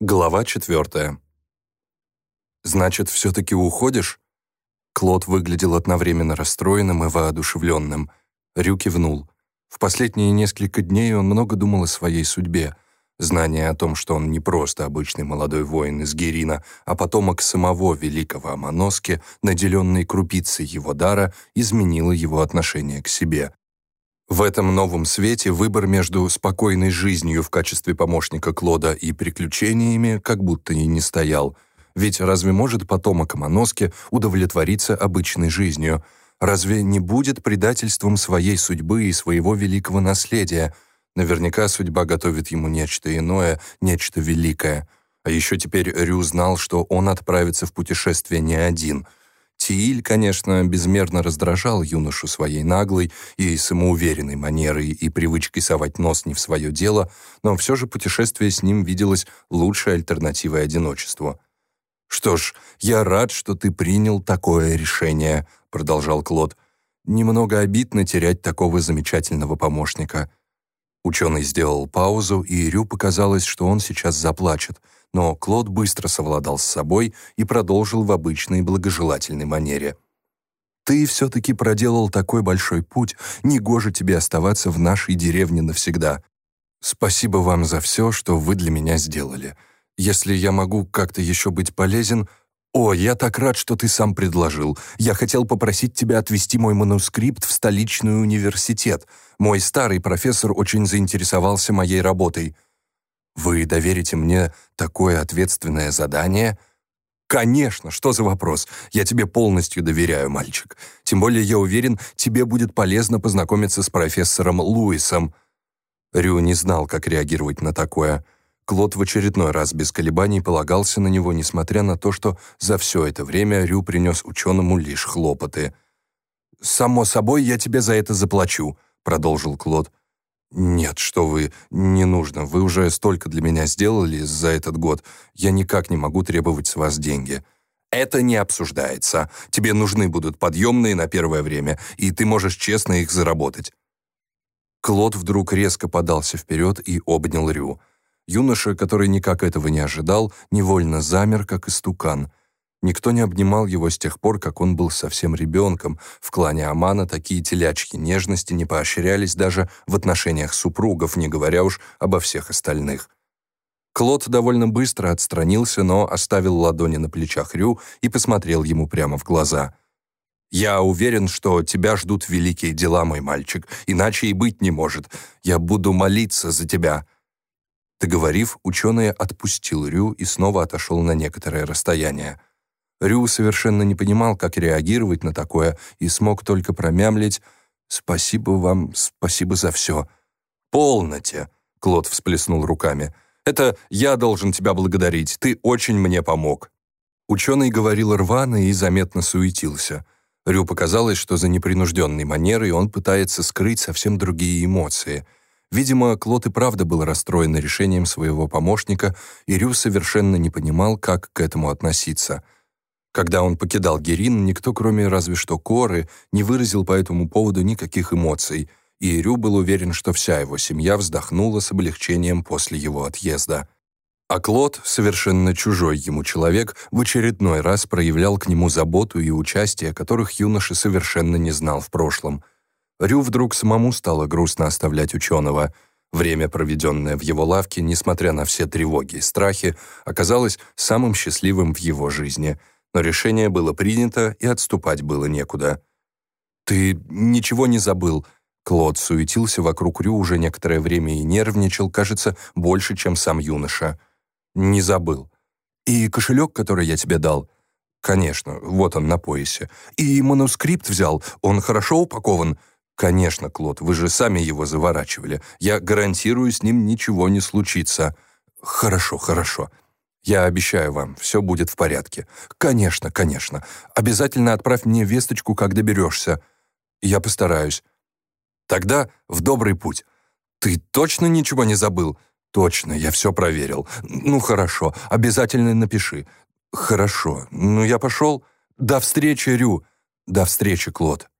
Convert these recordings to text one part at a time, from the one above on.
Глава четвертая. «Значит, все-таки уходишь?» Клод выглядел одновременно расстроенным и воодушевленным. Рю кивнул. В последние несколько дней он много думал о своей судьбе. Знание о том, что он не просто обычный молодой воин из Герина, а потомок самого великого Амоноски, наделенный крупицей его дара, изменило его отношение к себе. В этом новом свете выбор между спокойной жизнью в качестве помощника Клода и приключениями как будто и не стоял. Ведь разве может потомок Амоноски удовлетвориться обычной жизнью? Разве не будет предательством своей судьбы и своего великого наследия? Наверняка судьба готовит ему нечто иное, нечто великое. А еще теперь Рю знал, что он отправится в путешествие не один — Тииль, конечно, безмерно раздражал юношу своей наглой и самоуверенной манерой и привычкой совать нос не в свое дело, но все же путешествие с ним виделось лучшей альтернативой одиночеству. «Что ж, я рад, что ты принял такое решение», — продолжал Клод. «Немного обидно терять такого замечательного помощника». Ученый сделал паузу, и Рю показалось, что он сейчас заплачет — но Клод быстро совладал с собой и продолжил в обычной благожелательной манере. «Ты все-таки проделал такой большой путь, негоже тебе оставаться в нашей деревне навсегда. Спасибо вам за все, что вы для меня сделали. Если я могу как-то еще быть полезен, «О, я так рад, что ты сам предложил. Я хотел попросить тебя отвезти мой манускрипт в столичный университет. Мой старый профессор очень заинтересовался моей работой». Вы доверите мне такое ответственное задание? Конечно, что за вопрос? Я тебе полностью доверяю, мальчик. Тем более я уверен, тебе будет полезно познакомиться с профессором Луисом. Рю не знал, как реагировать на такое. Клод в очередной раз без колебаний полагался на него, несмотря на то, что за все это время Рю принес ученому лишь хлопоты. «Само собой, я тебе за это заплачу», — продолжил Клод. «Нет, что вы, не нужно. Вы уже столько для меня сделали за этот год. Я никак не могу требовать с вас деньги». «Это не обсуждается. Тебе нужны будут подъемные на первое время, и ты можешь честно их заработать». Клод вдруг резко подался вперед и обнял Рю. Юноша, который никак этого не ожидал, невольно замер, как истукан. Никто не обнимал его с тех пор, как он был совсем ребенком. В клане Амана такие телячьи нежности не поощрялись даже в отношениях супругов, не говоря уж обо всех остальных. Клод довольно быстро отстранился, но оставил ладони на плечах Рю и посмотрел ему прямо в глаза. «Я уверен, что тебя ждут великие дела, мой мальчик, иначе и быть не может. Я буду молиться за тебя». Договорив, ученый отпустил Рю и снова отошел на некоторое расстояние. Рю совершенно не понимал, как реагировать на такое, и смог только промямлить «Спасибо вам, спасибо за все». «Полноте!» — Клод всплеснул руками. «Это я должен тебя благодарить, ты очень мне помог». Ученый говорил рвано и заметно суетился. Рю показалось, что за непринужденной манерой он пытается скрыть совсем другие эмоции. Видимо, Клод и правда был расстроен решением своего помощника, и Рю совершенно не понимал, как к этому относиться — когда он покидал Герин, никто, кроме разве что Коры, не выразил по этому поводу никаких эмоций, и Рю был уверен, что вся его семья вздохнула с облегчением после его отъезда. А Клод, совершенно чужой ему человек, в очередной раз проявлял к нему заботу и участие, которых юноша совершенно не знал в прошлом. Рю вдруг самому стало грустно оставлять ученого. Время, проведенное в его лавке, несмотря на все тревоги и страхи, оказалось самым счастливым в его жизни — но решение было принято, и отступать было некуда. «Ты ничего не забыл?» Клод суетился вокруг Рю уже некоторое время и нервничал, кажется, больше, чем сам юноша. «Не забыл. И кошелек, который я тебе дал?» «Конечно, вот он на поясе. И манускрипт взял, он хорошо упакован?» «Конечно, Клод, вы же сами его заворачивали. Я гарантирую, с ним ничего не случится». «Хорошо, хорошо. Я обещаю вам, все будет в порядке. Конечно, конечно. Обязательно отправь мне весточку, как доберешься. Я постараюсь. Тогда в добрый путь. Ты точно ничего не забыл? Точно, я все проверил. Ну, хорошо, обязательно напиши. Хорошо, ну я пошел. До встречи, Рю. До встречи, Клод.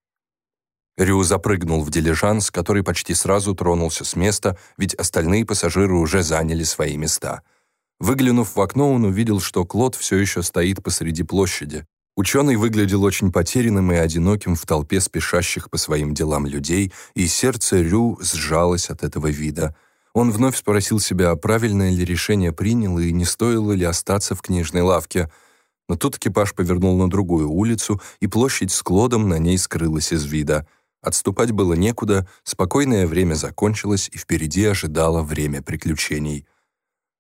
Рю запрыгнул в дилижанс, который почти сразу тронулся с места, ведь остальные пассажиры уже заняли свои места — Выглянув в окно, он увидел, что Клод все еще стоит посреди площади. Ученый выглядел очень потерянным и одиноким в толпе спешащих по своим делам людей, и сердце Рю сжалось от этого вида. Он вновь спросил себя, правильное ли решение принял и не стоило ли остаться в книжной лавке. Но тут экипаж повернул на другую улицу, и площадь с Клодом на ней скрылась из вида. Отступать было некуда, спокойное время закончилось, и впереди ожидало время приключений.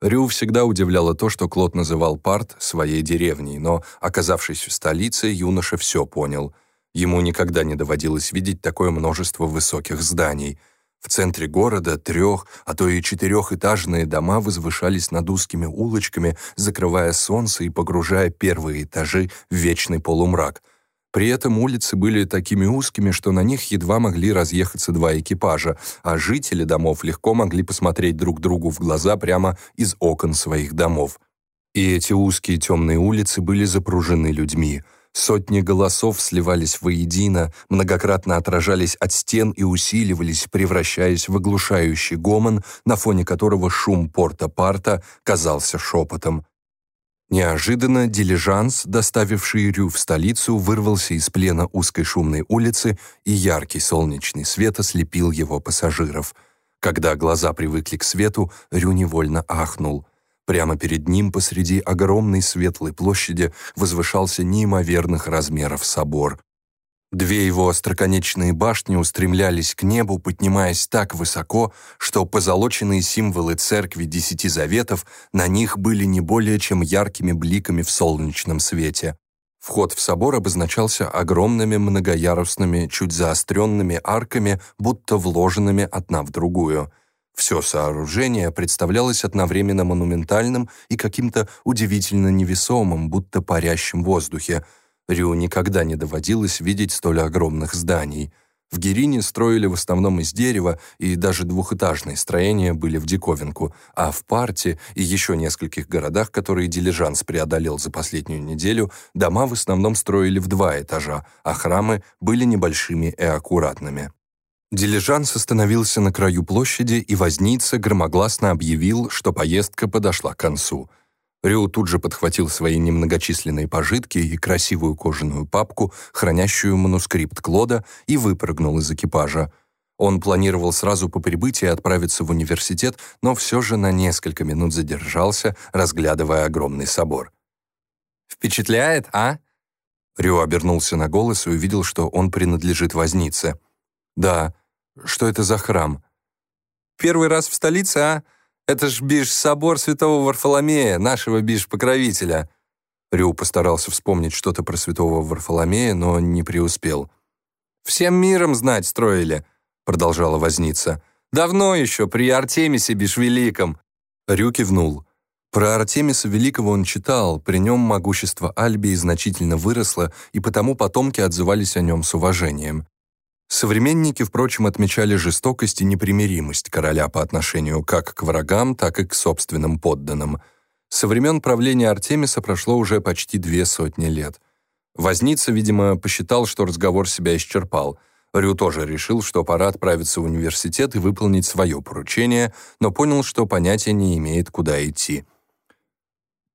Рю всегда удивляло то, что Клод называл Парт своей деревней, но, оказавшись в столице, юноша все понял. Ему никогда не доводилось видеть такое множество высоких зданий. В центре города трех, а то и четырехэтажные дома возвышались над узкими улочками, закрывая солнце и погружая первые этажи в вечный полумрак — при этом улицы были такими узкими, что на них едва могли разъехаться два экипажа, а жители домов легко могли посмотреть друг другу в глаза прямо из окон своих домов. И эти узкие темные улицы были запружены людьми. Сотни голосов сливались воедино, многократно отражались от стен и усиливались, превращаясь в оглушающий гомон, на фоне которого шум порта-парта казался шепотом. Неожиданно дилижанс, доставивший Рю в столицу, вырвался из плена узкой шумной улицы, и яркий солнечный свет ослепил его пассажиров. Когда глаза привыкли к свету, Рю невольно ахнул. Прямо перед ним посреди огромной светлой площади возвышался неимоверных размеров собор. Две его остроконечные башни устремлялись к небу, поднимаясь так высоко, что позолоченные символы церкви Десяти Заветов на них были не более чем яркими бликами в солнечном свете. Вход в собор обозначался огромными многоярусными, чуть заостренными арками, будто вложенными одна в другую. Все сооружение представлялось одновременно монументальным и каким-то удивительно невесомым, будто парящим в воздухе – Рю никогда не доводилось видеть столь огромных зданий. В Герине строили в основном из дерева, и даже двухэтажные строения были в диковинку, а в Парте и еще нескольких городах, которые дилижанс преодолел за последнюю неделю, дома в основном строили в два этажа, а храмы были небольшими и аккуратными. Дилижанс остановился на краю площади, и возница громогласно объявил, что поездка подошла к концу — Рю тут же подхватил свои немногочисленные пожитки и красивую кожаную папку, хранящую манускрипт Клода, и выпрыгнул из экипажа. Он планировал сразу по прибытии отправиться в университет, но все же на несколько минут задержался, разглядывая огромный собор. «Впечатляет, а?» Рю обернулся на голос и увидел, что он принадлежит вознице. «Да, что это за храм?» «Первый раз в столице, а?» Это ж, бишь, собор святого Варфоломея, нашего, бишь, покровителя». Рю постарался вспомнить что-то про святого Варфоломея, но не преуспел. «Всем миром знать строили», — продолжала возница. «Давно еще, при Артемисе бишь Великом». Рю кивнул. Про Артемиса Великого он читал, при нем могущество Альбии значительно выросло, и потому потомки отзывались о нем с уважением. Современники, впрочем, отмечали жестокость и непримиримость короля по отношению как к врагам, так и к собственным подданным. Со времен правления Артемиса прошло уже почти две сотни лет. Возница, видимо, посчитал, что разговор себя исчерпал. Рю тоже решил, что пора отправиться в университет и выполнить свое поручение, но понял, что понятия не имеет, куда идти.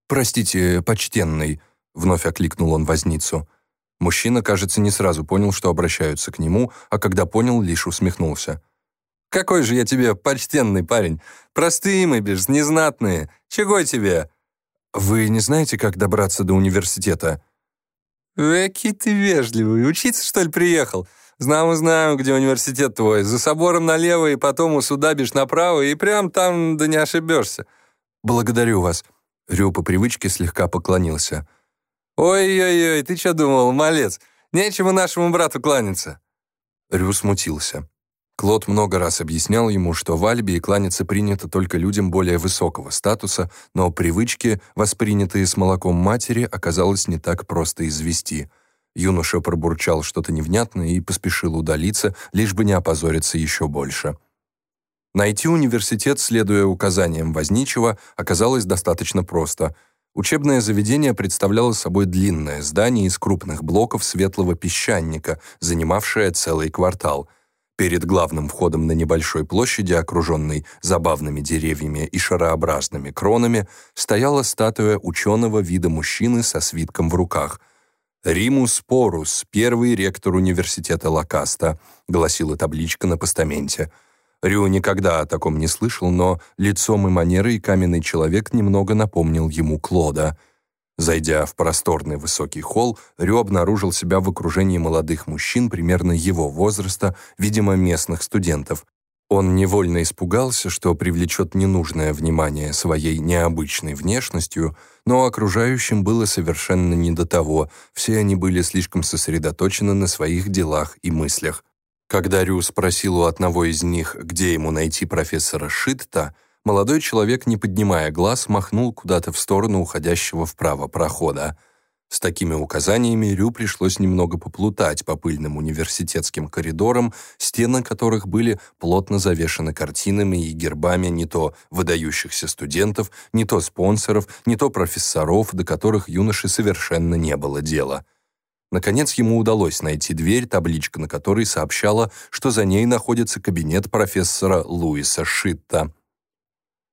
«Простите, почтенный», — вновь окликнул он возницу, — Мужчина, кажется, не сразу понял, что обращаются к нему, а когда понял, лишь усмехнулся. «Какой же я тебе почтенный парень! Простые мы, без незнатные! Чего тебе?» «Вы не знаете, как добраться до университета?» «Эки ты вежливый! Учиться, что ли, приехал? Знаем, знаем, где университет твой. За собором налево и потом у суда бишь направо, и прям там да не ошибешься». «Благодарю вас». Рю по привычке слегка поклонился. «Ой-ой-ой, ты что думал, малец? Нечему нашему брату кланяться». Рю смутился. Клод много раз объяснял ему, что в Альбии кланяться принято только людям более высокого статуса, но привычки, воспринятые с молоком матери, оказалось не так просто извести. Юноша пробурчал что-то невнятное и поспешил удалиться, лишь бы не опозориться еще больше. Найти университет, следуя указаниям Возничего, оказалось достаточно просто — Учебное заведение представляло собой длинное здание из крупных блоков светлого песчаника, занимавшее целый квартал. Перед главным входом на небольшой площади, окруженной забавными деревьями и шарообразными кронами, стояла статуя ученого вида мужчины со свитком в руках. «Римус Порус, первый ректор университета Лакаста», гласила табличка на постаменте. Рю никогда о таком не слышал, но лицом и манерой каменный человек немного напомнил ему Клода — Зайдя в просторный высокий холл, Рю обнаружил себя в окружении молодых мужчин примерно его возраста, видимо, местных студентов. Он невольно испугался, что привлечет ненужное внимание своей необычной внешностью, но окружающим было совершенно не до того, все они были слишком сосредоточены на своих делах и мыслях. Когда Рю спросил у одного из них, где ему найти профессора Шитта, молодой человек, не поднимая глаз, махнул куда-то в сторону уходящего вправо прохода. С такими указаниями Рю пришлось немного поплутать по пыльным университетским коридорам, стены которых были плотно завешаны картинами и гербами не то выдающихся студентов, не то спонсоров, не то профессоров, до которых юноше совершенно не было дела. Наконец ему удалось найти дверь, табличка на которой сообщала, что за ней находится кабинет профессора Луиса Шитта.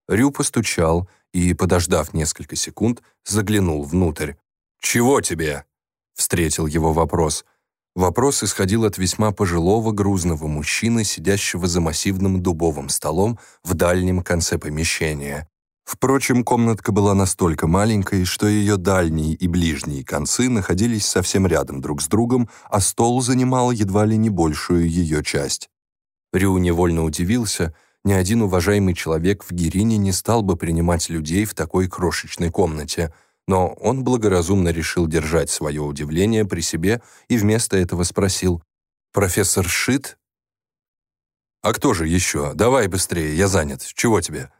Рю постучал и, подождав несколько секунд, заглянул внутрь. «Чего тебе?» — встретил его вопрос. Вопрос исходил от весьма пожилого грузного мужчины, сидящего за массивным дубовым столом в дальнем конце помещения. Впрочем, комнатка была настолько маленькой, что ее дальние и ближние концы находились совсем рядом друг с другом, а стол занимал едва ли не большую ее часть. Рю невольно удивился — ни один уважаемый человек в Гирине не стал бы принимать людей в такой крошечной комнате, но он благоразумно решил держать свое удивление при себе и вместо этого спросил «Профессор Шит?» «А кто же еще? Давай быстрее, я занят. Чего тебе?»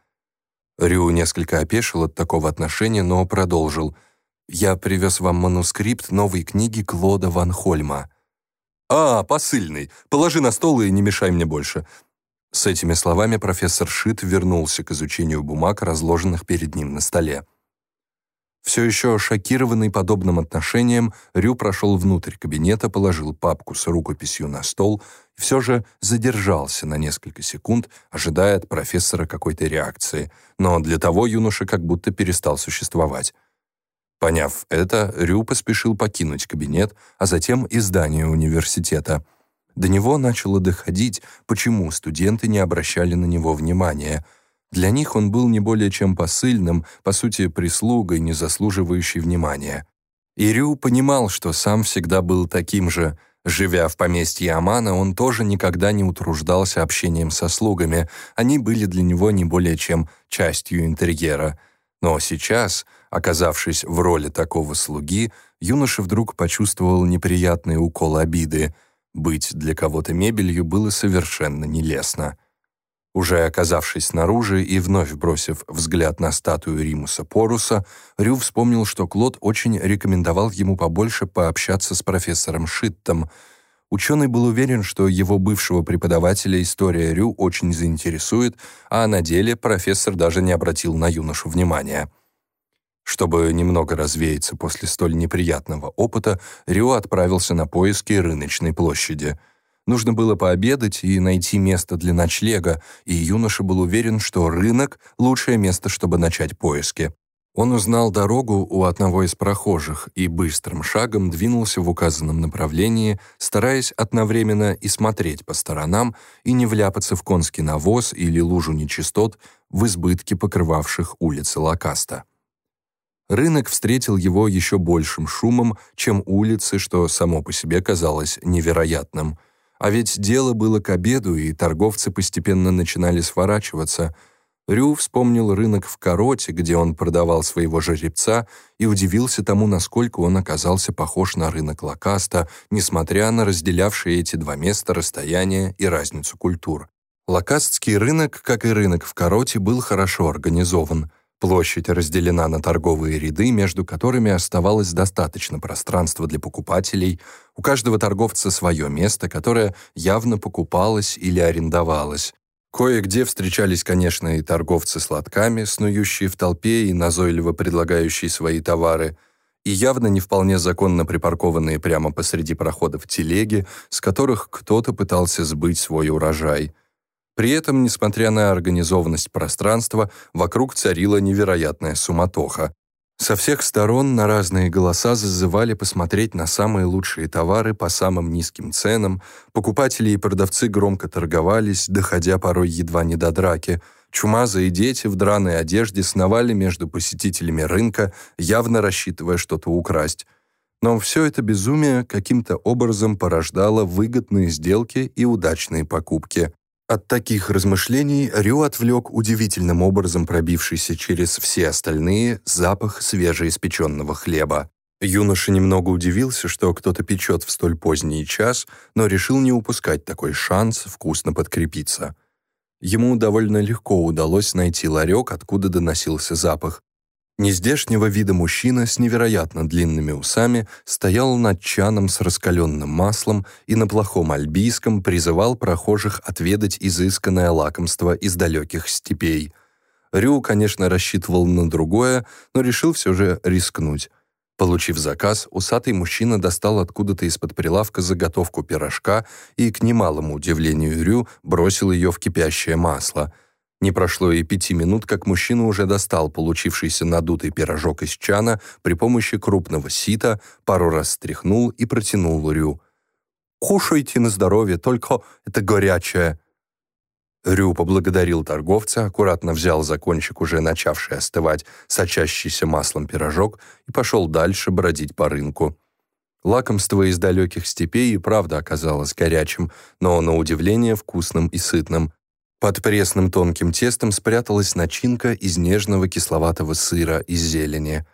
Рю несколько опешил от такого отношения, но продолжил. «Я привез вам манускрипт новой книги Клода Ван Хольма». «А, посыльный. Положи на стол и не мешай мне больше. С этими словами профессор Шит вернулся к изучению бумаг, разложенных перед ним на столе. Все еще шокированный подобным отношением, Рю прошел внутрь кабинета, положил папку с рукописью на стол и все же задержался на несколько секунд, ожидая от профессора какой-то реакции, но для того юноша как будто перестал существовать. Поняв это, Рю поспешил покинуть кабинет, а затем и здание университета — до него начало доходить, почему студенты не обращали на него внимания. Для них он был не более чем посыльным, по сути, прислугой, не заслуживающей внимания. Ирю понимал, что сам всегда был таким же. Живя в поместье Амана, он тоже никогда не утруждался общением со слугами. Они были для него не более чем частью интерьера. Но сейчас, оказавшись в роли такого слуги, юноша вдруг почувствовал неприятный укол обиды — быть для кого-то мебелью было совершенно нелестно. Уже оказавшись снаружи и вновь бросив взгляд на статую Римуса Поруса, Рю вспомнил, что Клод очень рекомендовал ему побольше пообщаться с профессором Шиттом. Ученый был уверен, что его бывшего преподавателя история Рю очень заинтересует, а на деле профессор даже не обратил на юношу внимания. Чтобы немного развеяться после столь неприятного опыта, Рио отправился на поиски рыночной площади. Нужно было пообедать и найти место для ночлега, и юноша был уверен, что рынок — лучшее место, чтобы начать поиски. Он узнал дорогу у одного из прохожих и быстрым шагом двинулся в указанном направлении, стараясь одновременно и смотреть по сторонам, и не вляпаться в конский навоз или лужу нечистот в избытке покрывавших улицы Лакаста. Рынок встретил его еще большим шумом, чем улицы, что само по себе казалось невероятным. А ведь дело было к обеду, и торговцы постепенно начинали сворачиваться. Рю вспомнил рынок в Короте, где он продавал своего жеребца, и удивился тому, насколько он оказался похож на рынок Лакаста, несмотря на разделявшие эти два места расстояние и разницу культур. Лакастский рынок, как и рынок в Короте, был хорошо организован — Площадь разделена на торговые ряды, между которыми оставалось достаточно пространства для покупателей. У каждого торговца свое место, которое явно покупалось или арендовалось. Кое-где встречались, конечно, и торговцы с лотками, снующие в толпе и назойливо предлагающие свои товары. и явно не вполне законно припаркованные прямо посреди проходов телеги, с которых кто-то пытался сбыть свой урожай. При этом, несмотря на организованность пространства, вокруг царила невероятная суматоха. Со всех сторон на разные голоса зазывали посмотреть на самые лучшие товары по самым низким ценам, покупатели и продавцы громко торговались, доходя порой едва не до драки – Чумазые дети в драной одежде сновали между посетителями рынка, явно рассчитывая что-то украсть. Но все это безумие каким-то образом порождало выгодные сделки и удачные покупки. От таких размышлений Рю отвлек удивительным образом пробившийся через все остальные запах свежеиспеченного хлеба. Юноша немного удивился, что кто-то печет в столь поздний час, но решил не упускать такой шанс вкусно подкрепиться. Ему довольно легко удалось найти ларек, откуда доносился запах. Нездешнего вида мужчина с невероятно длинными усами стоял над чаном с раскаленным маслом и на плохом альбийском призывал прохожих отведать изысканное лакомство из далеких степей. Рю, конечно, рассчитывал на другое, но решил все же рискнуть. Получив заказ, усатый мужчина достал откуда-то из-под прилавка заготовку пирожка и, к немалому удивлению Рю, бросил ее в кипящее масло. Не прошло и пяти минут, как мужчина уже достал получившийся надутый пирожок из чана при помощи крупного сита, пару раз стряхнул и протянул Рю. «Кушайте на здоровье, только это горячее», Рю поблагодарил торговца, аккуратно взял за кончик уже начавший остывать сочащийся маслом пирожок и пошел дальше бродить по рынку. Лакомство из далеких степей и правда оказалось горячим, но, на удивление, вкусным и сытным. Под пресным тонким тестом спряталась начинка из нежного кисловатого сыра и зелени.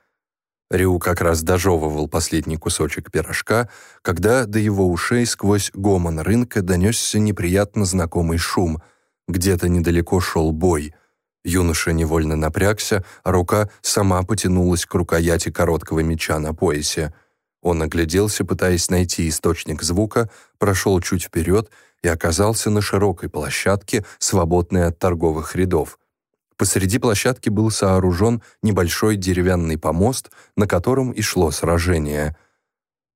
Рю как раз дожевывал последний кусочек пирожка, когда до его ушей сквозь гомон рынка донесся неприятно знакомый шум — где-то недалеко шел бой. Юноша невольно напрягся, а рука сама потянулась к рукояти короткого меча на поясе. Он огляделся, пытаясь найти источник звука, прошел чуть вперед и оказался на широкой площадке, свободной от торговых рядов. Посреди площадки был сооружен небольшой деревянный помост, на котором и шло сражение.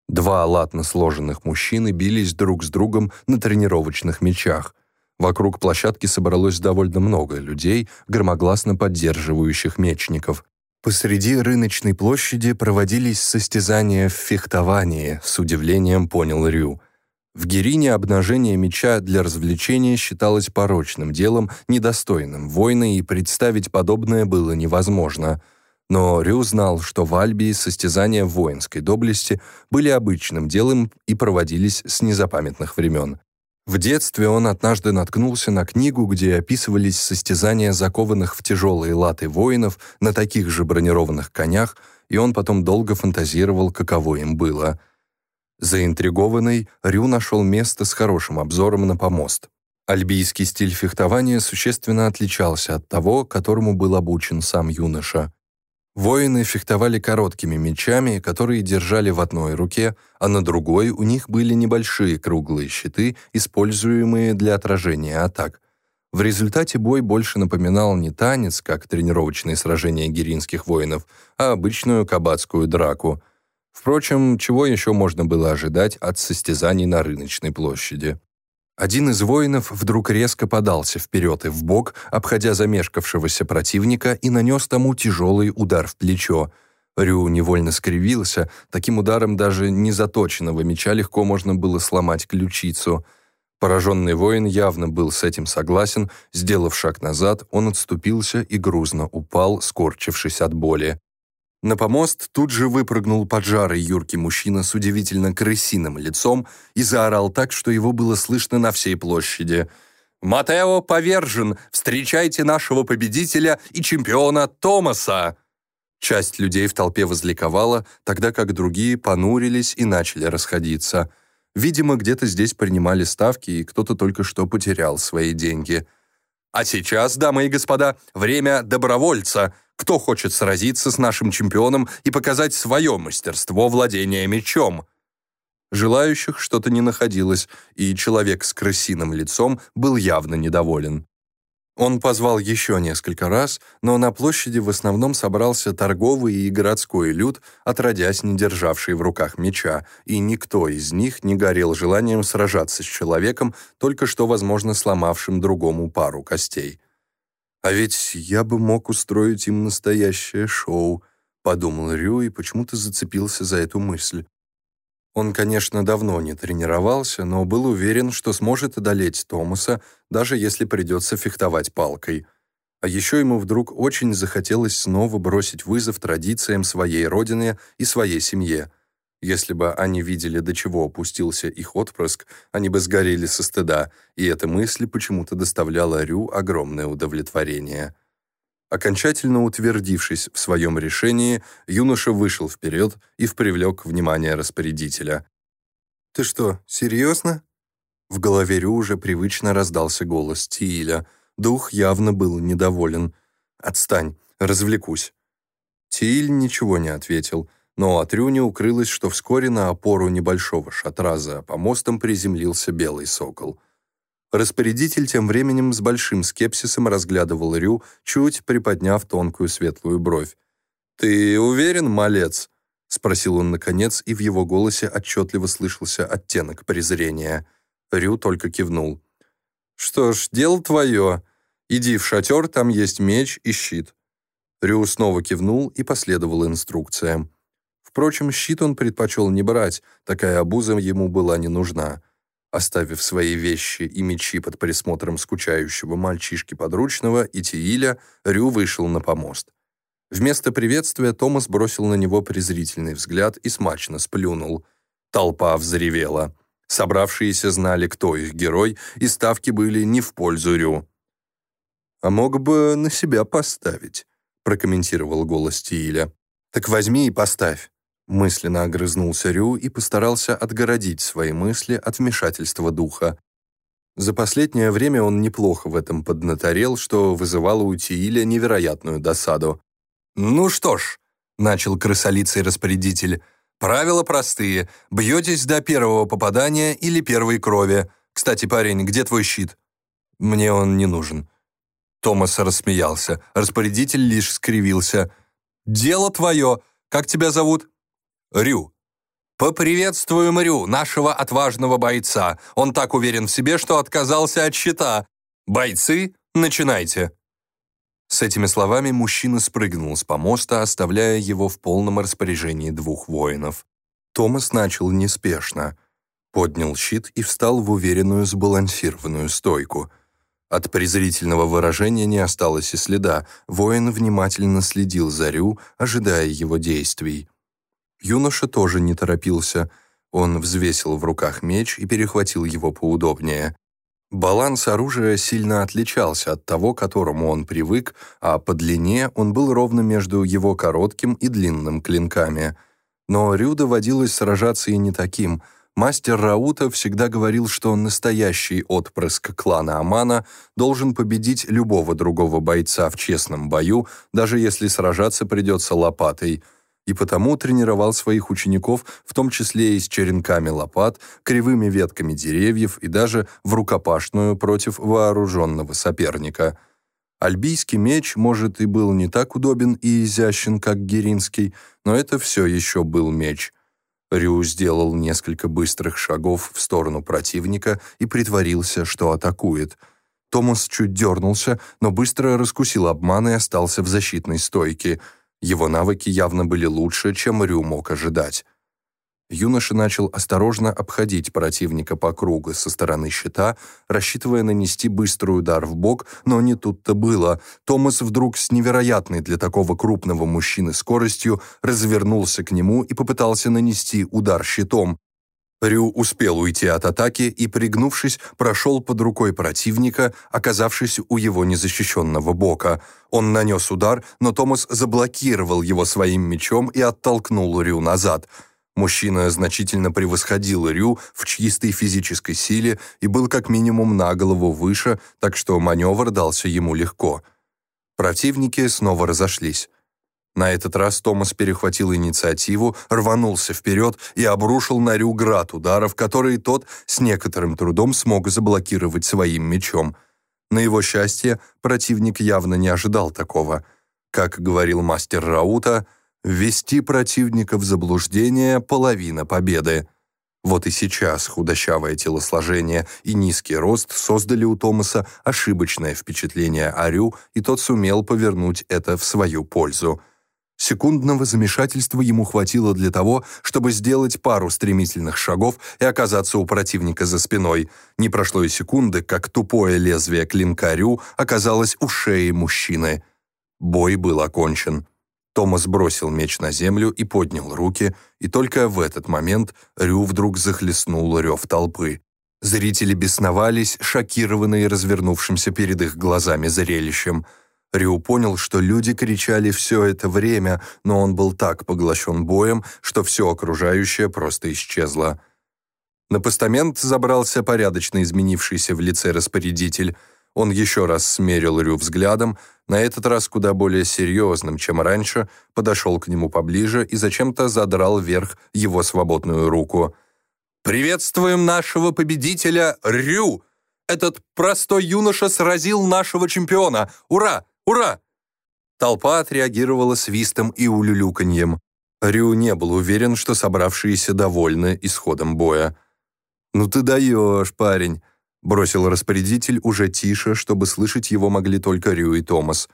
Два латно сложенных мужчины бились друг с другом на тренировочных мечах. Вокруг площадки собралось довольно много людей, громогласно поддерживающих мечников. Посреди рыночной площади проводились состязания в фехтовании, с удивлением понял Рю. В Герине обнажение меча для развлечения считалось порочным делом, недостойным войны, и представить подобное было невозможно. Но Рю знал, что в Альбии состязания воинской доблести были обычным делом и проводились с незапамятных времен. В детстве он однажды наткнулся на книгу, где описывались состязания закованных в тяжелые латы воинов на таких же бронированных конях, и он потом долго фантазировал, каково им было. Заинтригованный, Рю нашел место с хорошим обзором на помост. Альбийский стиль фехтования существенно отличался от того, которому был обучен сам юноша. Воины фехтовали короткими мечами, которые держали в одной руке, а на другой у них были небольшие круглые щиты, используемые для отражения атак. В результате бой больше напоминал не танец, как тренировочные сражения геринских воинов, а обычную кабацкую драку. Впрочем, чего еще можно было ожидать от состязаний на рыночной площади? Один из воинов вдруг резко подался вперед и вбок, обходя замешкавшегося противника и нанес тому тяжелый удар в плечо. Рю невольно скривился, таким ударом даже незаточенного меча легко можно было сломать ключицу. Пораженный воин явно был с этим согласен, сделав шаг назад, он отступился и грузно упал, скорчившись от боли. На помост тут же выпрыгнул поджарый юркий мужчина с удивительно крысиным лицом и заорал так, что его было слышно на всей площади. «Матео повержен! Встречайте нашего победителя и чемпиона Томаса!» Часть людей в толпе возликовала, тогда как другие понурились и начали расходиться. Видимо, где-то здесь принимали ставки, и кто-то только что потерял свои деньги. «А сейчас, дамы и господа, время добровольца!» Кто хочет сразиться с нашим чемпионом и показать свое мастерство владения мечом? Желающих что-то не находилось, и человек с крысиным лицом был явно недоволен. Он позвал еще несколько раз, но на площади в основном собрался торговый и городской люд, отродясь не державший в руках меча, и никто из них не горел желанием сражаться с человеком, только что, возможно, сломавшим другому пару костей. «А ведь я бы мог устроить им настоящее шоу», — подумал Рю и почему-то зацепился за эту мысль. Он, конечно, давно не тренировался, но был уверен, что сможет одолеть Томаса, даже если придется фехтовать палкой. А еще ему вдруг очень захотелось снова бросить вызов традициям своей родины и своей семье. Если бы они видели, до чего опустился их отпрыск, они бы сгорели со стыда, и эта мысль почему-то доставляла Рю огромное удовлетворение. Окончательно утвердившись в своем решении, юноша вышел вперед и привлек внимание распорядителя. «Ты что, серьезно?» В голове Рю уже привычно раздался голос Тииля. Дух явно был недоволен. «Отстань, развлекусь». Тииль ничего не ответил, но от Рю не укрылось, что вскоре на опору небольшого шатра за помостом приземлился белый сокол — Распорядитель тем временем с большим скепсисом разглядывал Рю, чуть приподняв тонкую светлую бровь. «Ты уверен, малец?» — спросил он наконец, и в его голосе отчетливо слышался оттенок презрения. Рю только кивнул. «Что ж, дело твое. Иди в шатер, там есть меч и щит». Рю снова кивнул и последовал инструкциям. Впрочем, щит он предпочел не брать, такая обуза ему была не нужна. Оставив свои вещи и мечи под присмотром скучающего мальчишки-подручного и Тииля, Рю вышел на помост. Вместо приветствия Томас бросил на него презрительный взгляд и смачно сплюнул. Толпа взревела. Собравшиеся знали, кто их герой, и ставки были не в пользу Рю. «А мог бы на себя поставить», — прокомментировал голос Тииля. «Так возьми и поставь. Мысленно огрызнулся Рю и постарался отгородить свои мысли от вмешательства духа. За последнее время он неплохо в этом поднаторел, что вызывало у Тииля невероятную досаду. «Ну что ж», — начал крысолицый распорядитель, «правила простые. Бьетесь до первого попадания или первой крови. Кстати, парень, где твой щит?» «Мне он не нужен». Томас рассмеялся. Распорядитель лишь скривился. «Дело твое. Как тебя зовут?» Рю. «Поприветствуем Рю, нашего отважного бойца. Он так уверен в себе, что отказался от щита. Бойцы, начинайте!» С этими словами мужчина спрыгнул с помоста, оставляя его в полном распоряжении двух воинов. Томас начал неспешно. Поднял щит и встал в уверенную сбалансированную стойку. От презрительного выражения не осталось и следа. Воин внимательно следил за Рю, ожидая его действий. Юноша тоже не торопился. Он взвесил в руках меч и перехватил его поудобнее. Баланс оружия сильно отличался от того, к которому он привык, а по длине он был ровно между его коротким и длинным клинками. Но Рю доводилось сражаться и не таким. Мастер Раута всегда говорил, что настоящий отпрыск клана Амана должен победить любого другого бойца в честном бою, даже если сражаться придется лопатой — и потому тренировал своих учеников, в том числе и с черенками лопат, кривыми ветками деревьев и даже в рукопашную против вооруженного соперника. Альбийский меч, может, и был не так удобен и изящен, как геринский, но это все еще был меч. Рю сделал несколько быстрых шагов в сторону противника и притворился, что атакует. Томас чуть дернулся, но быстро раскусил обман и остался в защитной стойке — его навыки явно были лучше, чем Рю мог ожидать. Юноша начал осторожно обходить противника по кругу со стороны щита, рассчитывая нанести быстрый удар в бок, но не тут-то было. Томас вдруг с невероятной для такого крупного мужчины скоростью развернулся к нему и попытался нанести удар щитом, Рю успел уйти от атаки и, пригнувшись, прошел под рукой противника, оказавшись у его незащищенного бока. Он нанес удар, но Томас заблокировал его своим мечом и оттолкнул Рю назад. Мужчина значительно превосходил Рю в чистой физической силе и был как минимум на голову выше, так что маневр дался ему легко. Противники снова разошлись. На этот раз Томас перехватил инициативу, рванулся вперед и обрушил на Рю град ударов, которые тот с некоторым трудом смог заблокировать своим мечом. На его счастье, противник явно не ожидал такого. Как говорил мастер Раута, «ввести противника в заблуждение – половина победы». Вот и сейчас худощавое телосложение и низкий рост создали у Томаса ошибочное впечатление о Рю, и тот сумел повернуть это в свою пользу. Секундного замешательства ему хватило для того, чтобы сделать пару стремительных шагов и оказаться у противника за спиной. Не прошло и секунды, как тупое лезвие клинка Рю оказалось у шеи мужчины. Бой был окончен. Томас бросил меч на землю и поднял руки, и только в этот момент Рю вдруг захлестнул рев толпы. Зрители бесновались, шокированные развернувшимся перед их глазами зрелищем. Рю понял, что люди кричали все это время, но он был так поглощен боем, что все окружающее просто исчезло. На постамент забрался порядочно изменившийся в лице распорядитель – он еще раз смерил Рю взглядом, на этот раз куда более серьезным, чем раньше, подошел к нему поближе и зачем-то задрал вверх его свободную руку. «Приветствуем нашего победителя Рю! Этот простой юноша сразил нашего чемпиона! Ура! Ура!» Толпа отреагировала свистом и улюлюканьем. Рю не был уверен, что собравшиеся довольны исходом боя. «Ну ты даешь, парень!» бросил распорядитель уже тише, чтобы слышать его могли только Рю и Томас.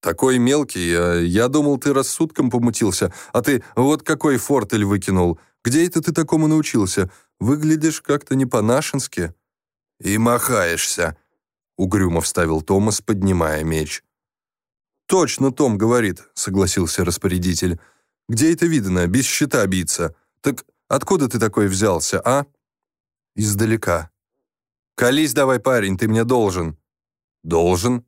«Такой мелкий, а я думал, ты рассудком помутился, а ты вот какой фортель выкинул. Где это ты такому научился? Выглядишь как-то не по-нашенски». «И махаешься», — угрюмо вставил Томас, поднимая меч. «Точно Том говорит», — согласился распорядитель. «Где это видно, без щита биться? Так откуда ты такой взялся, а?» «Издалека», «Колись давай, парень, ты мне должен». «Должен?»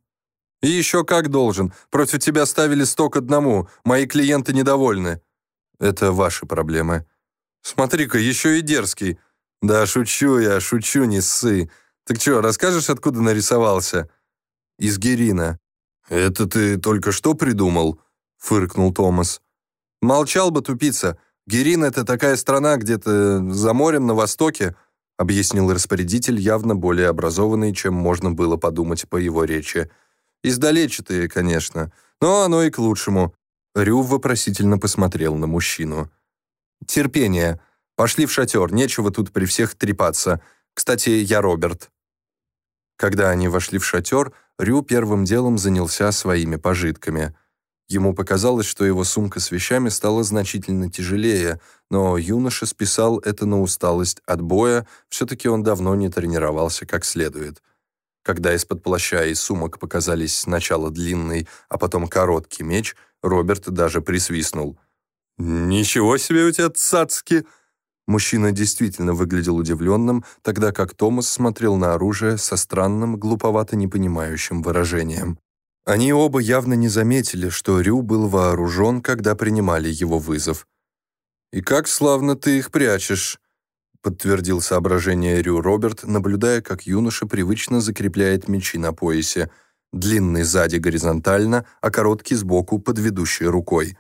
«И еще как должен. Против тебя ставили сто к одному. Мои клиенты недовольны». «Это ваши проблемы». «Смотри-ка, еще и дерзкий». «Да шучу я, шучу, не ссы. Так что, расскажешь, откуда нарисовался?» «Из Герина». «Это ты только что придумал?» — фыркнул Томас. «Молчал бы, тупица. Герин — это такая страна где-то за морем на востоке объяснил распорядитель, явно более образованный, чем можно было подумать по его речи. «Издалечатые, конечно, но оно и к лучшему». Рю вопросительно посмотрел на мужчину. «Терпение. Пошли в шатер, нечего тут при всех трепаться. Кстати, я Роберт». Когда они вошли в шатер, Рю первым делом занялся своими пожитками – Ему показалось, что его сумка с вещами стала значительно тяжелее, но юноша списал это на усталость от боя, все-таки он давно не тренировался как следует. Когда из-под плаща и сумок показались сначала длинный, а потом короткий меч, Роберт даже присвистнул. «Ничего себе у тебя цацки!» Мужчина действительно выглядел удивленным, тогда как Томас смотрел на оружие со странным, глуповато непонимающим выражением. Они оба явно не заметили, что Рю был вооружен, когда принимали его вызов. «И как славно ты их прячешь», — подтвердил соображение Рю Роберт, наблюдая, как юноша привычно закрепляет мечи на поясе, длинный сзади горизонтально, а короткий сбоку под ведущей рукой.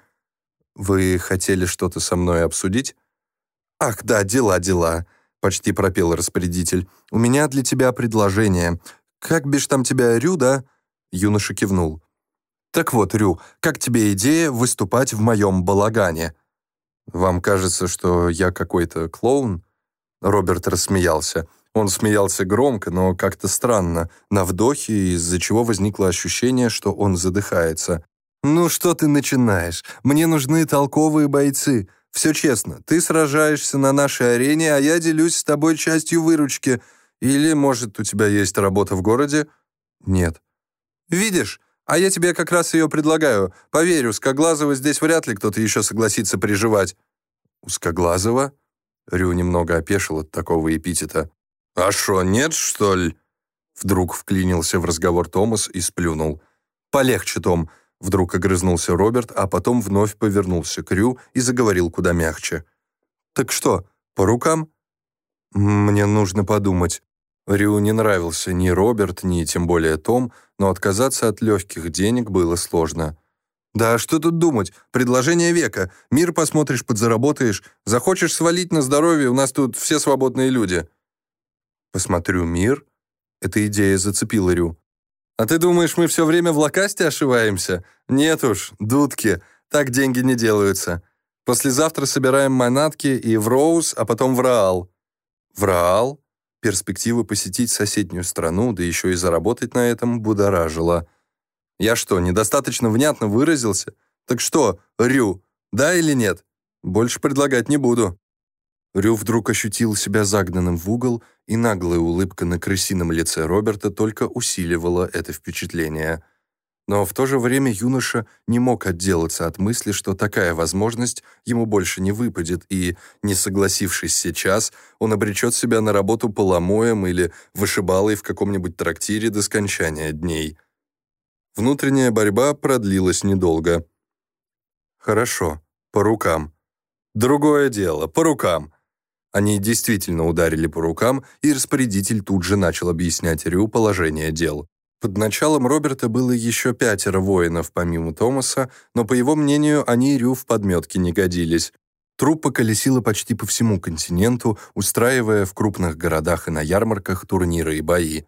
«Вы хотели что-то со мной обсудить?» «Ах, да, дела, дела», — почти пропел распорядитель. «У меня для тебя предложение. Как бишь там тебя, Рю, да?» Юноша кивнул. «Так вот, Рю, как тебе идея выступать в моем балагане?» «Вам кажется, что я какой-то клоун?» Роберт рассмеялся. Он смеялся громко, но как-то странно, на вдохе, из-за чего возникло ощущение, что он задыхается. «Ну что ты начинаешь? Мне нужны толковые бойцы. Все честно, ты сражаешься на нашей арене, а я делюсь с тобой частью выручки. Или, может, у тебя есть работа в городе?» «Нет». «Видишь? А я тебе как раз ее предлагаю. Поверь, Узкоглазого здесь вряд ли кто-то еще согласится приживать». «Узкоглазого?» Рю немного опешил от такого эпитета. «А шо, нет, что ли?» Вдруг вклинился в разговор Томас и сплюнул. «Полегче, Том!» Вдруг огрызнулся Роберт, а потом вновь повернулся к Рю и заговорил куда мягче. «Так что, по рукам?» «Мне нужно подумать». Рю не нравился ни Роберт, ни тем более Том, но отказаться от легких денег было сложно. «Да что тут думать? Предложение века. Мир посмотришь, подзаработаешь. Захочешь свалить на здоровье, у нас тут все свободные люди». «Посмотрю мир?» Эта идея зацепила Рю. «А ты думаешь, мы все время в локасте ошиваемся? Нет уж, дудки, так деньги не делаются. Послезавтра собираем манатки и в Роуз, а потом в Раал». «В Раал?» Перспектива посетить соседнюю страну, да еще и заработать на этом, будоражила. «Я что, недостаточно внятно выразился? Так что, Рю, да или нет? Больше предлагать не буду». Рю вдруг ощутил себя загнанным в угол, и наглая улыбка на крысином лице Роберта только усиливала это впечатление. Но в то же время юноша не мог отделаться от мысли, что такая возможность ему больше не выпадет, и, не согласившись сейчас, он обречет себя на работу поломоем или вышибалой в каком-нибудь трактире до скончания дней. Внутренняя борьба продлилась недолго. «Хорошо, по рукам», Другое дело, по рукам. Они действительно ударили по рукам, и распорядитель тут же начал объяснять Рю положение дел. Под началом Роберта было еще пятеро воинов, помимо Томаса, но, по его мнению, они Рю в подметке не годились. Труппа колесила почти по всему континенту, устраивая в крупных городах и на ярмарках турниры и бои.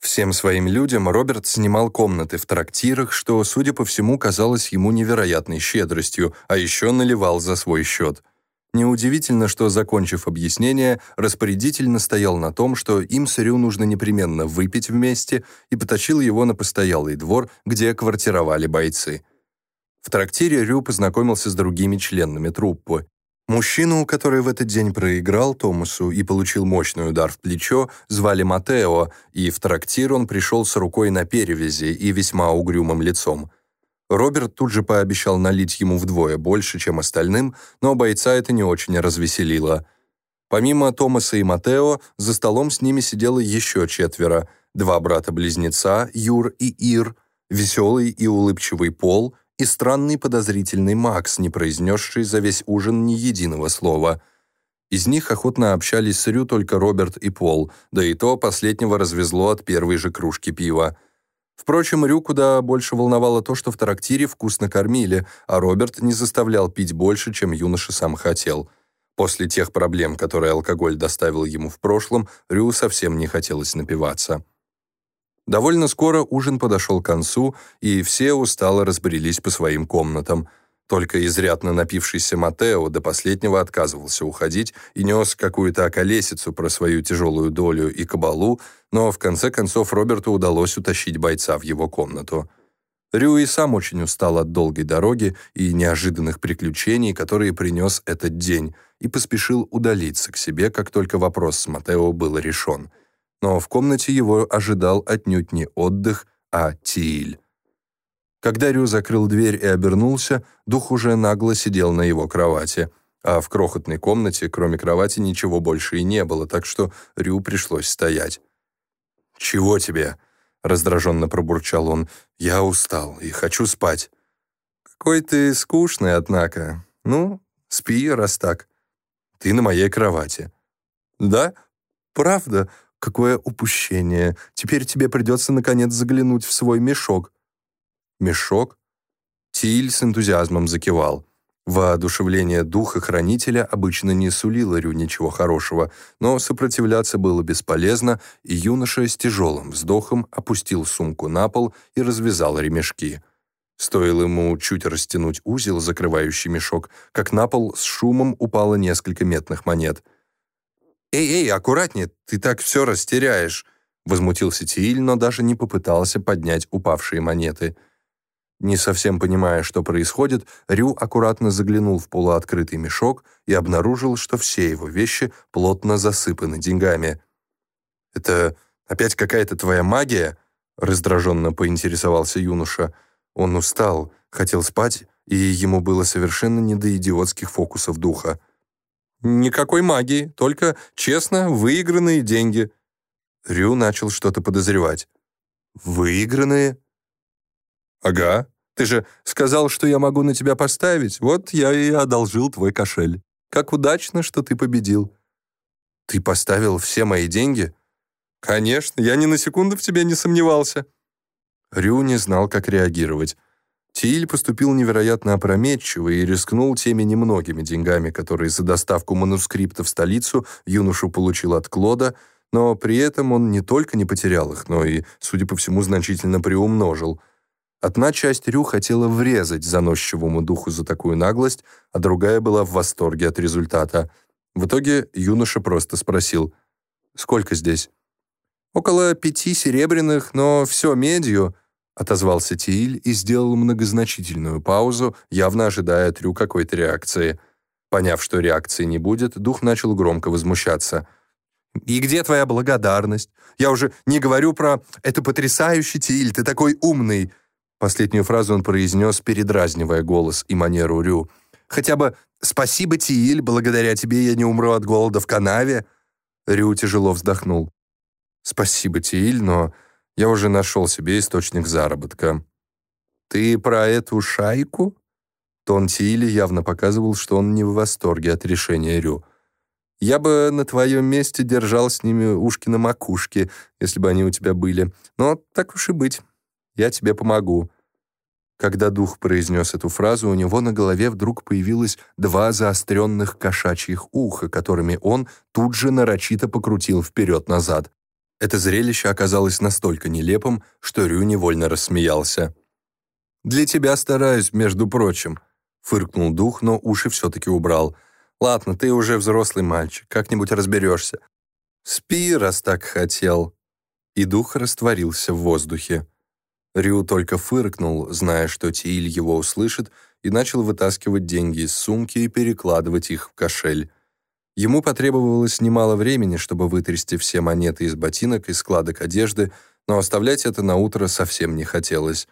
Всем своим людям Роберт снимал комнаты в трактирах, что, судя по всему, казалось ему невероятной щедростью, а еще наливал за свой счет – Неудивительно, что, закончив объяснение, распорядитель настоял на том, что им с Рю нужно непременно выпить вместе, и потащил его на постоялый двор, где квартировали бойцы. В трактире Рю познакомился с другими членами труппы. Мужчину, который в этот день проиграл Томасу и получил мощный удар в плечо, звали Матео, и в трактир он пришел с рукой на перевязи и весьма угрюмым лицом. Роберт тут же пообещал налить ему вдвое больше, чем остальным, но бойца это не очень развеселило. Помимо Томаса и Матео, за столом с ними сидело еще четверо. Два брата-близнеца, Юр и Ир, веселый и улыбчивый Пол и странный подозрительный Макс, не произнесший за весь ужин ни единого слова. Из них охотно общались с Рю только Роберт и Пол, да и то последнего развезло от первой же кружки пива. Впрочем, Рю куда больше волновало то, что в трактире вкусно кормили, а Роберт не заставлял пить больше, чем юноша сам хотел. После тех проблем, которые алкоголь доставил ему в прошлом, Рю совсем не хотелось напиваться. Довольно скоро ужин подошел к концу, и все устало разбрелись по своим комнатам – только изрядно напившийся Матео до последнего отказывался уходить и нес какую-то околесицу про свою тяжелую долю и кабалу, но в конце концов Роберту удалось утащить бойца в его комнату. Рю и сам очень устал от долгой дороги и неожиданных приключений, которые принес этот день, и поспешил удалиться к себе, как только вопрос с Матео был решен. Но в комнате его ожидал отнюдь не отдых, а Тиль. Когда Рю закрыл дверь и обернулся, дух уже нагло сидел на его кровати. А в крохотной комнате, кроме кровати, ничего больше и не было, так что Рю пришлось стоять. «Чего тебе?» — раздраженно пробурчал он. «Я устал и хочу спать». «Какой ты скучный, однако. Ну, спи, раз так. Ты на моей кровати». «Да? Правда? Какое упущение. Теперь тебе придется, наконец, заглянуть в свой мешок. Мешок? Тиль с энтузиазмом закивал. Воодушевление духа хранителя обычно не сулило Рю ничего хорошего, но сопротивляться было бесполезно, и юноша с тяжелым вздохом опустил сумку на пол и развязал ремешки. Стоило ему чуть растянуть узел, закрывающий мешок, как на пол с шумом упало несколько метных монет. «Эй, эй, аккуратнее, ты так все растеряешь!» Возмутился Тииль, но даже не попытался поднять упавшие монеты – не совсем понимая, что происходит, Рю аккуратно заглянул в полуоткрытый мешок и обнаружил, что все его вещи плотно засыпаны деньгами. «Это опять какая-то твоя магия?» — раздраженно поинтересовался юноша. Он устал, хотел спать, и ему было совершенно не до идиотских фокусов духа. «Никакой магии, только честно выигранные деньги». Рю начал что-то подозревать. «Выигранные?» «Ага. Ты же сказал, что я могу на тебя поставить. Вот я и одолжил твой кошель. Как удачно, что ты победил». «Ты поставил все мои деньги?» «Конечно. Я ни на секунду в тебе не сомневался». Рю не знал, как реагировать. Тиль поступил невероятно опрометчиво и рискнул теми немногими деньгами, которые за доставку манускрипта в столицу юношу получил от Клода, но при этом он не только не потерял их, но и, судя по всему, значительно приумножил. Одна часть Рю хотела врезать заносчивому духу за такую наглость, а другая была в восторге от результата. В итоге юноша просто спросил, «Сколько здесь?» «Около пяти серебряных, но все медью», — отозвался Тииль и сделал многозначительную паузу, явно ожидая от Рю какой-то реакции. Поняв, что реакции не будет, дух начал громко возмущаться — и где твоя благодарность? Я уже не говорю про «это потрясающе, Тиль, ты такой умный». Последнюю фразу он произнес, передразнивая голос и манеру Рю. «Хотя бы «Спасибо, Тииль, благодаря тебе я не умру от голода в канаве». Рю тяжело вздохнул. «Спасибо, Тииль, но я уже нашел себе источник заработка». «Ты про эту шайку?» Тон Тииля явно показывал, что он не в восторге от решения Рю. Я бы на твоем месте держал с ними ушки на макушке, если бы они у тебя были. Но так уж и быть, я тебе помогу». Когда дух произнес эту фразу, у него на голове вдруг появилось два заостренных кошачьих уха, которыми он тут же нарочито покрутил вперед-назад. Это зрелище оказалось настолько нелепым, что Рю невольно рассмеялся. «Для тебя стараюсь, между прочим», — фыркнул дух, но уши все-таки убрал — Ладно, ты уже взрослый мальчик, как-нибудь разберешься. Спи, раз так хотел». И дух растворился в воздухе. Рю только фыркнул, зная, что Тииль его услышит, и начал вытаскивать деньги из сумки и перекладывать их в кошель. Ему потребовалось немало времени, чтобы вытрясти все монеты из ботинок и складок одежды, но оставлять это на утро совсем не хотелось.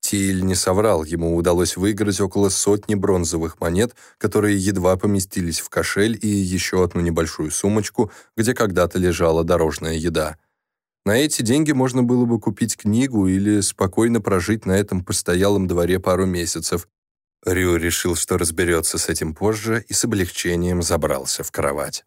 Тиль не соврал, ему удалось выиграть около сотни бронзовых монет, которые едва поместились в кошель и еще одну небольшую сумочку, где когда-то лежала дорожная еда. На эти деньги можно было бы купить книгу или спокойно прожить на этом постоялом дворе пару месяцев. Рю решил, что разберется с этим позже и с облегчением забрался в кровать.